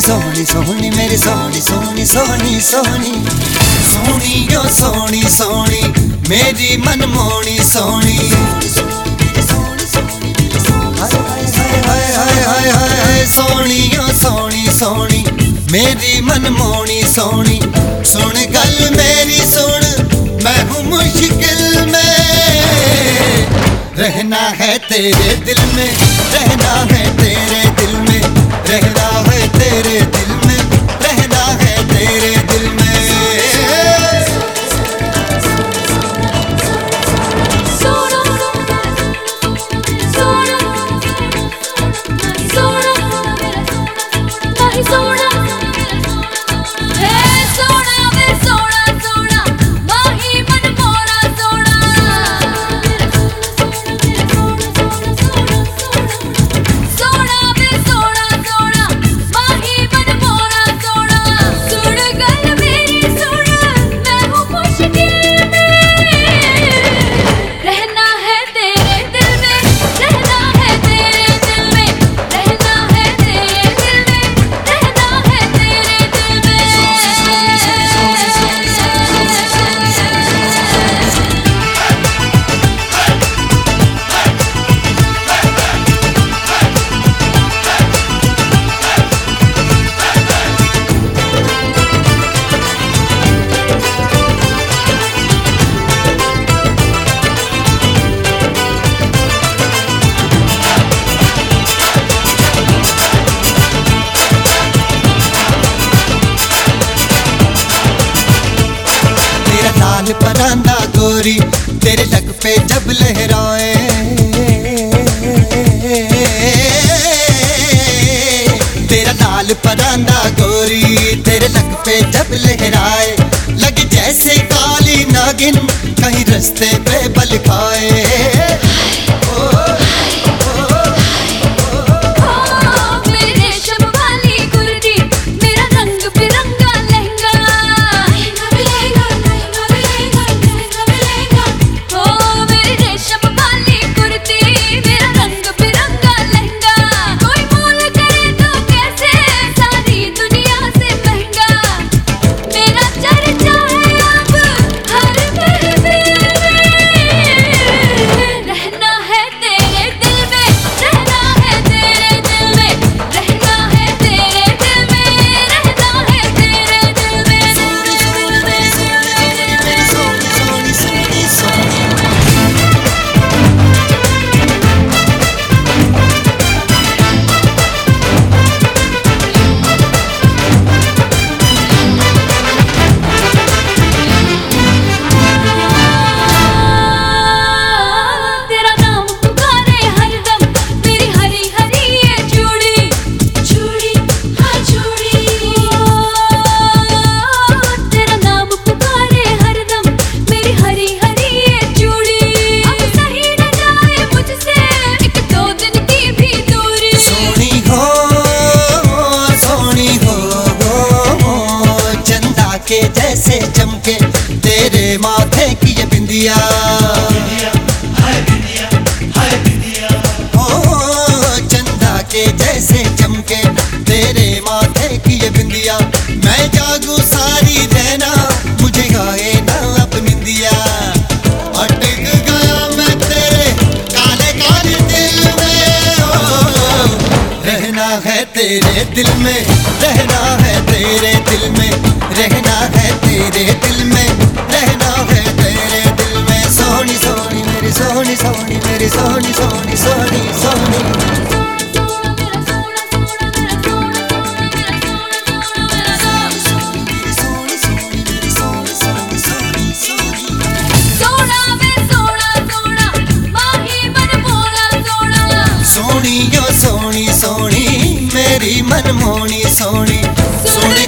सोहनी सोनी सोनी मेरी सोहनी सोहनी सोनी सोहनी सोनी। यो सोहनी सोनी, मेरी मनमोहनी सोनी। सोनी यो मन सोहनी मेरी सुन गल मेरी सुन, मैं हूँ मुश्किल में। रहना है तेरे दिल में, रहना है तेरे दिल में, रहना है तेरे मन गोरी, तेरे लग पे जब लहराए। तेरा लाल पराना गोरी, तेरे लग पे जब लहराए। लग जैसे काली नागिन, कहीं रस्ते पे बल खाए। माथे की ये बिंदिया। तेरे दिल में रहना है, तेरे दिल में रहना है, तेरे दिल में रहना है, तेरे दिल में सोनी सोनी, मेरी सोनी सोनी, मेरी सोनी सोनी सोनी सोनी। मनमोनी सोनी सोनी